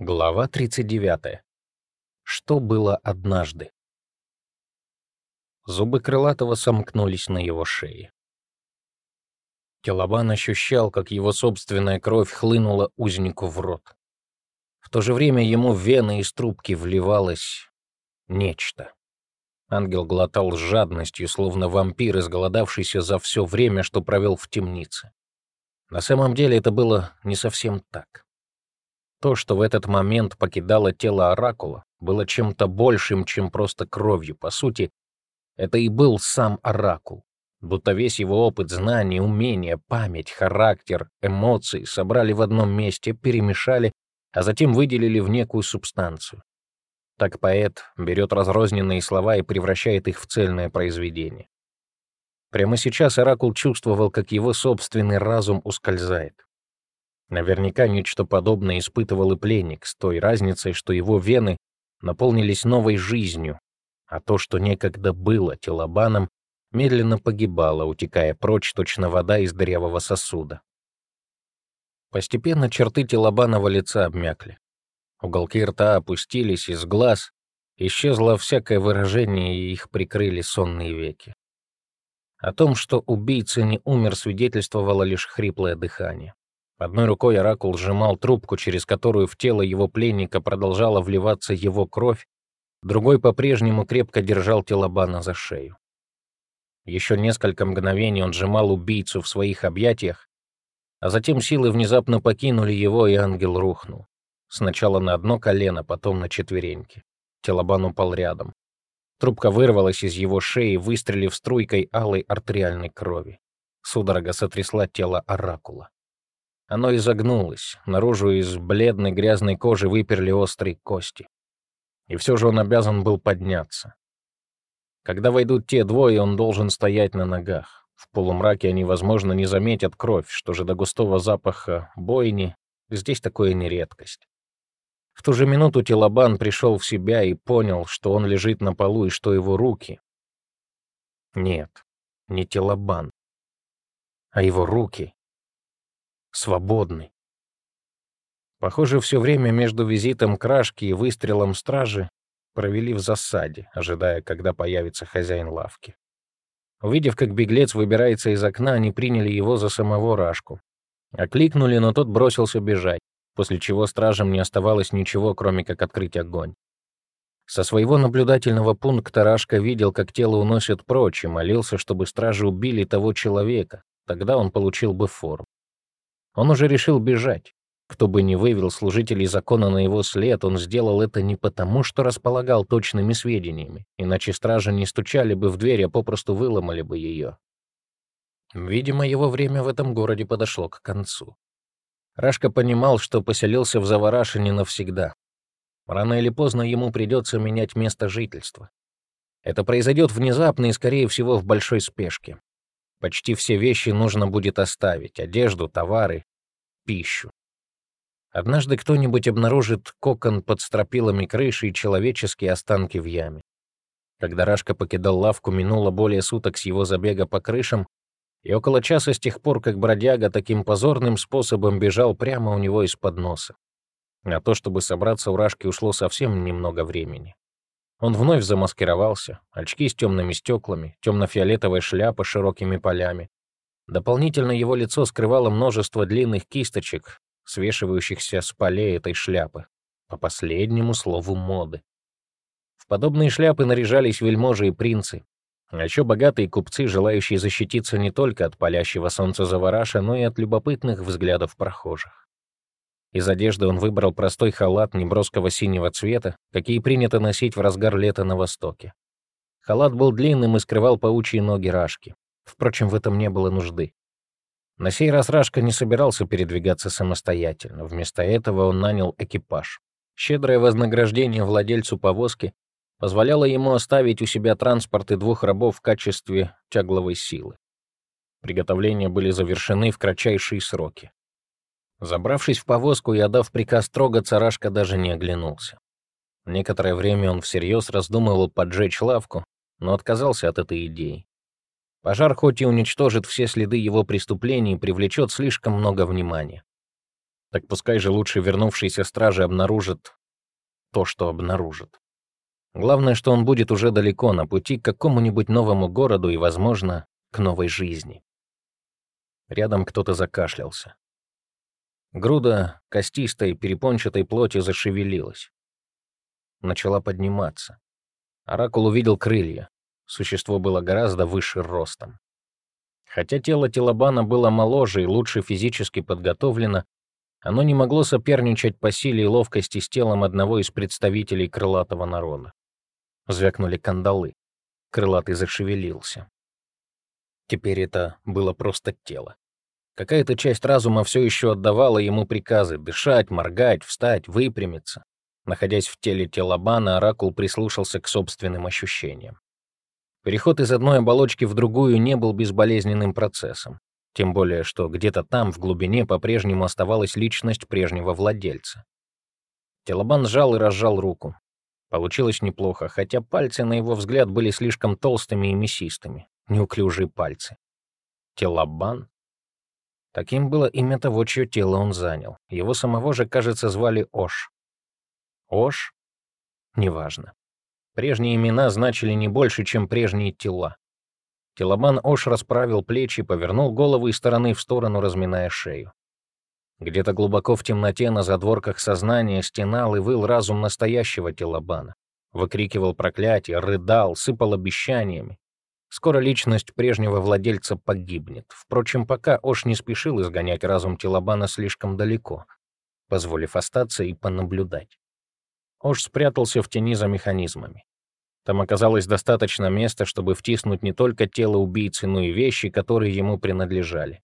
Глава 39. Что было однажды? Зубы Крылатого сомкнулись на его шее. Келобан ощущал, как его собственная кровь хлынула узнику в рот. В то же время ему в вены из трубки вливалось нечто. Ангел глотал с жадностью, словно вампир, изголодавшийся за все время, что провел в темнице. На самом деле это было не совсем так. То, что в этот момент покидало тело Оракула, было чем-то большим, чем просто кровью. По сути, это и был сам Оракул. Будто весь его опыт, знания, умения, память, характер, эмоции собрали в одном месте, перемешали, а затем выделили в некую субстанцию. Так поэт берет разрозненные слова и превращает их в цельное произведение. Прямо сейчас Оракул чувствовал, как его собственный разум ускользает. Наверняка нечто подобное испытывал и пленник, с той разницей, что его вены наполнились новой жизнью, а то, что некогда было телобаном, медленно погибало, утекая прочь точно вода из дырявого сосуда. Постепенно черты телобанова лица обмякли. Уголки рта опустились, из глаз исчезло всякое выражение, и их прикрыли сонные веки. О том, что убийца не умер, свидетельствовало лишь хриплое дыхание. Одной рукой Оракул сжимал трубку, через которую в тело его пленника продолжала вливаться его кровь, другой по-прежнему крепко держал Телобана за шею. Еще несколько мгновений он сжимал убийцу в своих объятиях, а затем силы внезапно покинули его, и ангел рухнул. Сначала на одно колено, потом на четвереньки. Телобан упал рядом. Трубка вырвалась из его шеи, выстрелив струйкой алой артериальной крови. Судорога сотрясла тело Оракула. Оно изогнулось, наружу из бледной грязной кожи выперли острые кости. И все же он обязан был подняться. Когда войдут те двое, он должен стоять на ногах. В полумраке они, возможно, не заметят кровь, что же до густого запаха бойни, здесь такое не редкость. В ту же минуту Телобан пришел в себя и понял, что он лежит на полу и что его руки... Нет, не Телобан, а его руки свободны. Похоже, все время между визитом Крашки и выстрелом стражи провели в засаде, ожидая, когда появится хозяин лавки. Увидев, как беглец выбирается из окна, они приняли его за самого Рашку. Окликнули, но тот бросился бежать, после чего стражам не оставалось ничего, кроме как открыть огонь. Со своего наблюдательного пункта Рашка видел, как тело уносят прочь, и молился, чтобы стражи убили того человека, тогда он получил бы форму. Он уже решил бежать. Кто бы ни вывел служителей закона на его след, он сделал это не потому, что располагал точными сведениями, иначе стражи не стучали бы в дверь, а попросту выломали бы ее. Видимо, его время в этом городе подошло к концу. Рашка понимал, что поселился в Заварашине навсегда. Рано или поздно ему придется менять место жительства. Это произойдет внезапно и, скорее всего, в большой спешке. Почти все вещи нужно будет оставить — одежду, товары, пищу. Однажды кто-нибудь обнаружит кокон под стропилами крыши и человеческие останки в яме. Когда Рашка покидал лавку, минуло более суток с его забега по крышам, и около часа с тех пор, как бродяга таким позорным способом бежал прямо у него из-под носа. На то, чтобы собраться у Рашки, ушло совсем немного времени. Он вновь замаскировался, очки с темными стеклами, темно-фиолетовая шляпа с широкими полями. Дополнительно его лицо скрывало множество длинных кисточек, свешивающихся с полей этой шляпы, по последнему слову моды. В подобные шляпы наряжались вельможи и принцы, а еще богатые купцы, желающие защититься не только от палящего солнца завараша, но и от любопытных взглядов прохожих. Из одежды он выбрал простой халат неброского синего цвета, какие принято носить в разгар лета на Востоке. Халат был длинным и скрывал паучьи ноги Рашки. Впрочем, в этом не было нужды. На сей раз Рашка не собирался передвигаться самостоятельно. Вместо этого он нанял экипаж. Щедрое вознаграждение владельцу повозки позволяло ему оставить у себя транспорт и двух рабов в качестве тягловой силы. Приготовления были завершены в кратчайшие сроки. Забравшись в повозку и отдав приказ трогаться, Рашка даже не оглянулся. Некоторое время он всерьез раздумывал поджечь лавку, но отказался от этой идеи. Пожар хоть и уничтожит все следы его преступлений, привлечет слишком много внимания. Так пускай же лучше вернувшиеся стражи обнаружат то, что обнаружат. Главное, что он будет уже далеко, на пути к какому-нибудь новому городу и, возможно, к новой жизни. Рядом кто-то закашлялся. Груда костистой перепончатой плоти зашевелилась. Начала подниматься. Оракул увидел крылья. Существо было гораздо выше ростом. Хотя тело Телобана было моложе и лучше физически подготовлено, оно не могло соперничать по силе и ловкости с телом одного из представителей крылатого народа. Звякнули кандалы. Крылатый зашевелился. Теперь это было просто тело. Какая-то часть разума все еще отдавала ему приказы дышать, моргать, встать, выпрямиться. Находясь в теле Телобана, Оракул прислушался к собственным ощущениям. Переход из одной оболочки в другую не был безболезненным процессом. Тем более, что где-то там, в глубине, по-прежнему оставалась личность прежнего владельца. Телобан сжал и разжал руку. Получилось неплохо, хотя пальцы, на его взгляд, были слишком толстыми и мясистыми. Неуклюжие пальцы. Телобан? Таким было имя того, чье тело он занял. Его самого же, кажется, звали Ош. Ош? Неважно. Прежние имена значили не больше, чем прежние тела. Телобан Ош расправил плечи, повернул голову из стороны в сторону, разминая шею. Где-то глубоко в темноте на задворках сознания стенал и выл разум настоящего Телобана. Выкрикивал проклятия, рыдал, сыпал обещаниями. Скоро личность прежнего владельца погибнет. Впрочем, пока Ош не спешил изгонять разум Телобана слишком далеко, позволив остаться и понаблюдать. Ош спрятался в тени за механизмами. Там оказалось достаточно места, чтобы втиснуть не только тело убийцы, но и вещи, которые ему принадлежали.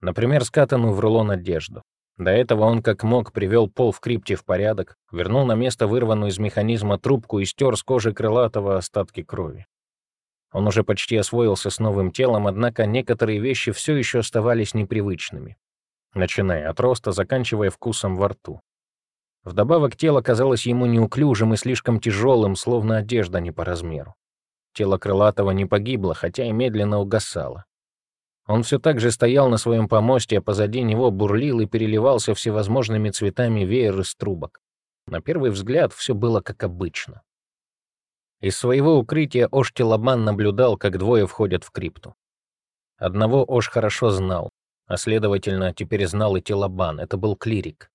Например, скатанную в рулон одежду. До этого он как мог привел пол в крипте в порядок, вернул на место вырванную из механизма трубку и стер с кожи крылатого остатки крови. Он уже почти освоился с новым телом, однако некоторые вещи все еще оставались непривычными, начиная от роста, заканчивая вкусом во рту. Вдобавок тело казалось ему неуклюжим и слишком тяжелым, словно одежда не по размеру. Тело крылатого не погибло, хотя и медленно угасало. Он все так же стоял на своем помосте, а позади него бурлил и переливался всевозможными цветами веер из трубок. На первый взгляд все было как обычно. Из своего укрытия Ош Телобан наблюдал, как двое входят в крипту. Одного Ош хорошо знал, а следовательно, теперь знал и Телобан, это был клирик.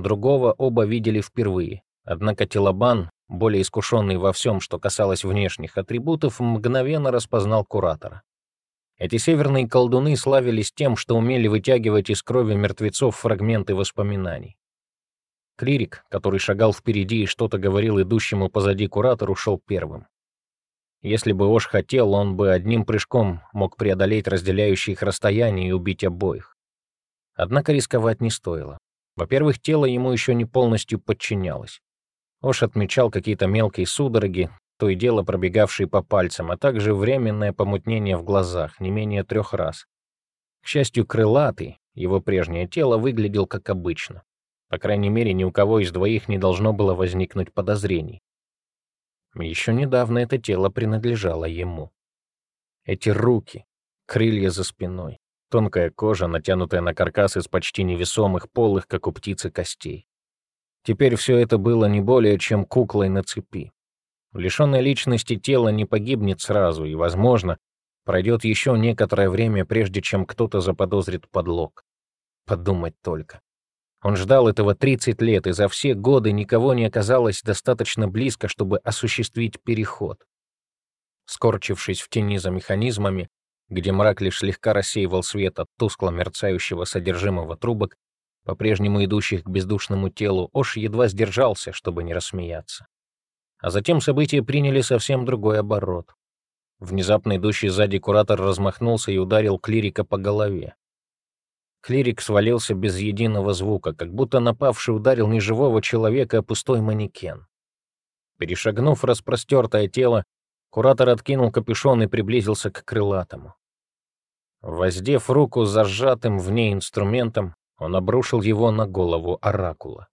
Другого оба видели впервые, однако Телобан, более искушенный во всем, что касалось внешних атрибутов, мгновенно распознал куратора. Эти северные колдуны славились тем, что умели вытягивать из крови мертвецов фрагменты воспоминаний. Клирик, который шагал впереди и что-то говорил идущему позади куратору, шел первым. Если бы Ош хотел, он бы одним прыжком мог преодолеть разделяющие их расстояние и убить обоих. Однако рисковать не стоило. Во-первых, тело ему еще не полностью подчинялось. Ош отмечал какие-то мелкие судороги, то и дело пробегавшие по пальцам, а также временное помутнение в глазах, не менее трех раз. К счастью, крылатый, его прежнее тело, выглядел как обычно. По крайней мере, ни у кого из двоих не должно было возникнуть подозрений. Еще недавно это тело принадлежало ему. Эти руки, крылья за спиной, тонкая кожа, натянутая на каркас из почти невесомых полых, как у птицы, костей. Теперь все это было не более чем куклой на цепи. Лишенное личности тело не погибнет сразу, и, возможно, пройдет еще некоторое время, прежде чем кто-то заподозрит подлог. Подумать только. Он ждал этого 30 лет, и за все годы никого не оказалось достаточно близко, чтобы осуществить переход. Скорчившись в тени за механизмами, где мрак лишь слегка рассеивал свет от тускло мерцающего содержимого трубок, по-прежнему идущих к бездушному телу, Ош едва сдержался, чтобы не рассмеяться. А затем события приняли совсем другой оборот. Внезапно идущий сзади куратор размахнулся и ударил клирика по голове. Клирик свалился без единого звука, как будто напавший ударил не живого человека, а пустой манекен. Перешагнув распростертое тело, куратор откинул капюшон и приблизился к крылатому. Воздев руку зажатым в ней инструментом, он обрушил его на голову оракула.